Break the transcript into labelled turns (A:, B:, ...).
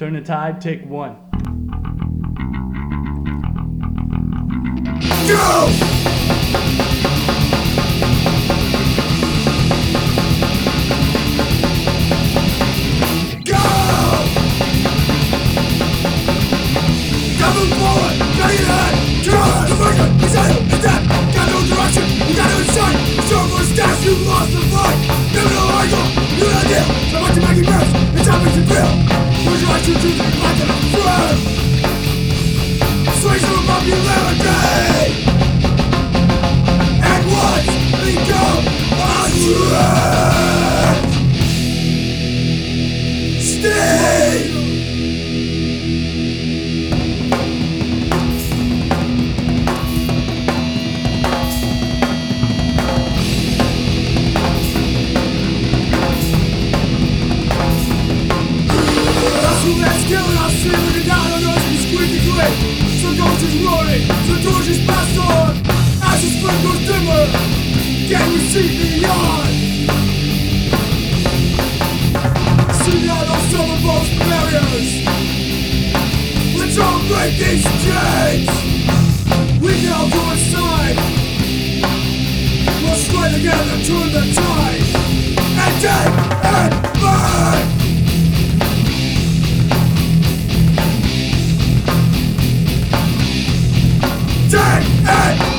A: Turn the tide, take one.
B: Go! You lost the fight, never know you go, you don't deal, so much to make it burst, it's time feel, action to back the great. Some ghost is roaring, some torch is passed on. As spring goes dimmer, can we see beyond? See out summer boats barriers. Let's all break these chains. We all go inside. We'll strike together, turn the tide, and take Take it!